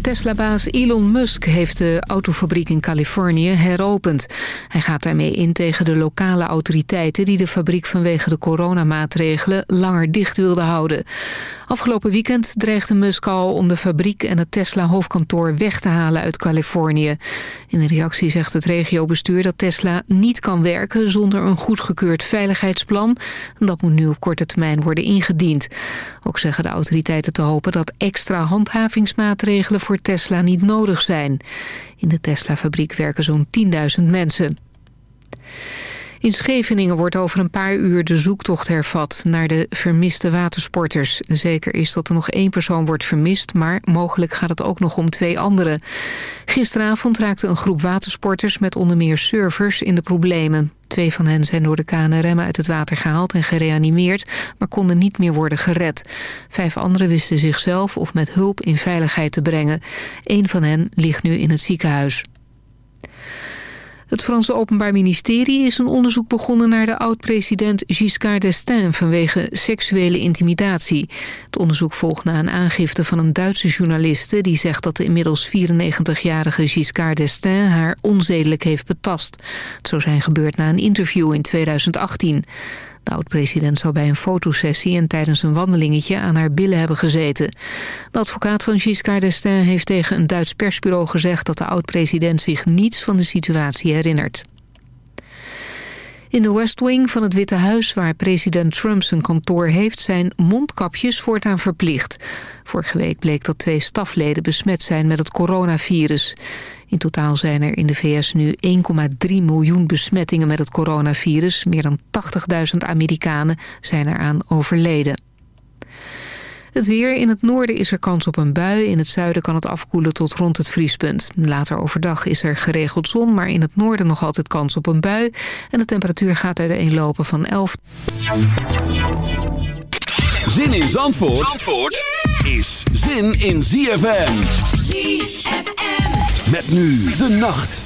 Tesla-baas Elon Musk heeft de autofabriek in Californië heropend. Hij gaat daarmee in tegen de lokale autoriteiten... die de fabriek vanwege de coronamaatregelen langer dicht wilden houden. Afgelopen weekend dreigde Musk al om de fabriek en het Tesla-hoofdkantoor weg te halen uit Californië. In reactie zegt het regiobestuur dat Tesla niet kan werken zonder een goedgekeurd veiligheidsplan. Dat moet nu op korte termijn worden ingediend. Ook zeggen de autoriteiten te hopen dat extra handhavingsmaatregelen voor Tesla niet nodig zijn. In de Tesla-fabriek werken zo'n 10.000 mensen. In Scheveningen wordt over een paar uur de zoektocht hervat naar de vermiste watersporters. Zeker is dat er nog één persoon wordt vermist, maar mogelijk gaat het ook nog om twee anderen. Gisteravond raakte een groep watersporters met onder meer surfers in de problemen. Twee van hen zijn door de KNRM uit het water gehaald en gereanimeerd, maar konden niet meer worden gered. Vijf anderen wisten zichzelf of met hulp in veiligheid te brengen. Eén van hen ligt nu in het ziekenhuis. Het Franse Openbaar Ministerie is een onderzoek begonnen naar de oud-president Giscard d'Estaing vanwege seksuele intimidatie. Het onderzoek volgt na een aangifte van een Duitse journaliste die zegt dat de inmiddels 94-jarige Giscard d'Estaing haar onzedelijk heeft betast. Het zou zijn gebeurd na een interview in 2018. De oud-president zou bij een fotosessie en tijdens een wandelingetje aan haar billen hebben gezeten. De advocaat van Giscard d'Estaing heeft tegen een Duits persbureau gezegd dat de oud-president zich niets van de situatie herinnert. In de West Wing van het Witte Huis, waar president Trump zijn kantoor heeft... zijn mondkapjes voortaan verplicht. Vorige week bleek dat twee stafleden besmet zijn met het coronavirus. In totaal zijn er in de VS nu 1,3 miljoen besmettingen met het coronavirus. Meer dan 80.000 Amerikanen zijn eraan overleden. Het weer. In het noorden is er kans op een bui. In het zuiden kan het afkoelen tot rond het vriespunt. Later overdag is er geregeld zon, maar in het noorden nog altijd kans op een bui. En de temperatuur gaat uiteenlopen van 11... Zin in Zandvoort, Zandvoort is zin in ZFM. ZFM. Met nu de nacht.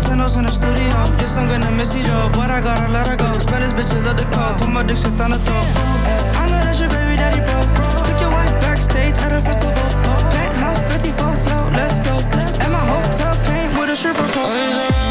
tunnels in the studio. Guess I'm gonna miss you, though. But I gotta let her go. Spend this bitch love the cold. Put my dick shit on the throat. I know that your baby daddy broke. Took your wife backstage at a festival. Penthouse 54 float, let's go. And my hotel came with a stripper pole.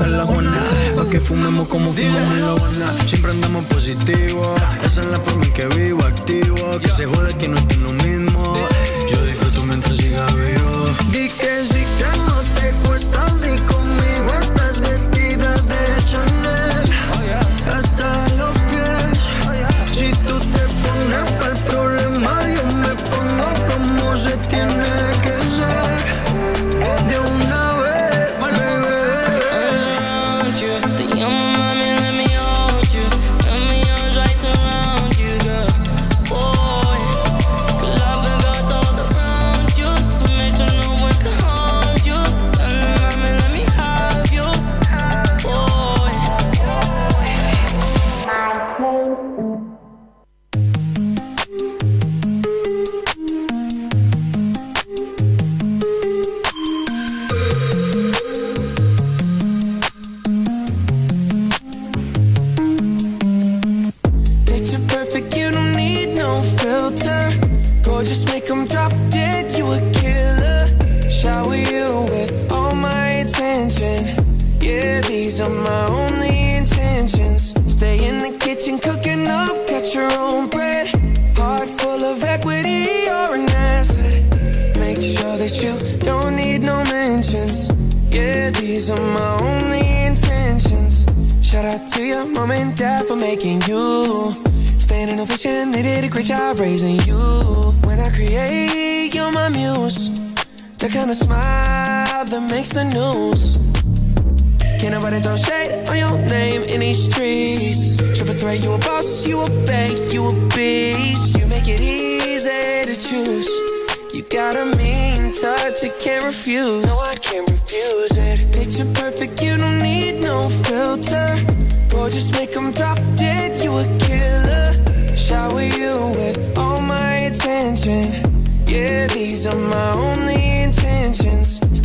A la que fumemos como fumamos la Habana. Siempre andamos positivo. Esa es la forma en que vivo, activo. Que se jode que no estoy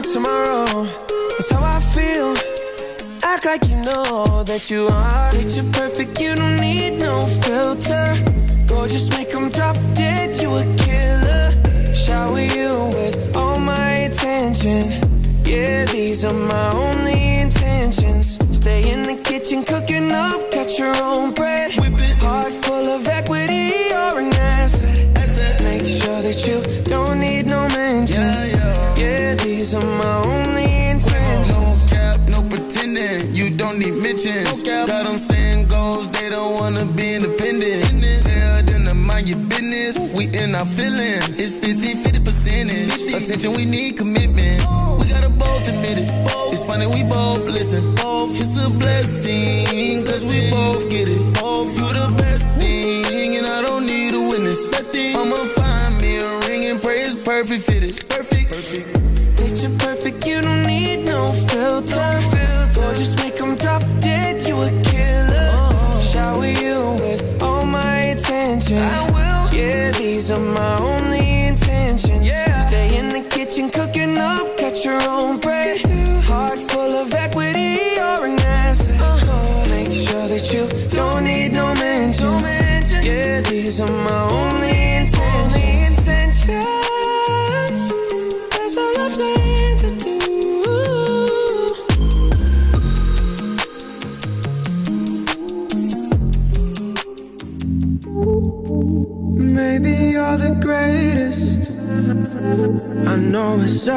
tomorrow. That's how I feel. Act like you know that you are. Picture perfect, you don't need no filter. Gorgeous, make them drop dead, you a killer. Shower you with all my attention. Yeah, these are my only intentions. Stay in the kitchen, cooking up, got your own bread. Heart full these are my only intentions. No cap, no pretending. You don't need mentions. No Got them saying goals, they don't wanna be independent. Tell them to mind your business. We in our feelings. It's 50 50 percentage. Attention, we need commitment. We gotta both admit it. It's funny, we both listen. It's a blessing, cause we both get it. Filter. Gorgeous, make them drop dead, you a killer. Shower you with all my attention. I will. Yeah, these are my only intentions. yeah. Stay in the kitchen, cooking up, got your own bread. Heart full of equity, you're an asset. Uh-huh. Make sure that you don't need no mentions. Yeah, these are my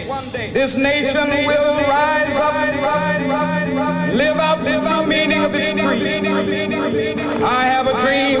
day, one day, one day, this nation will rise up, live out the true meaning of its creed. I have a dream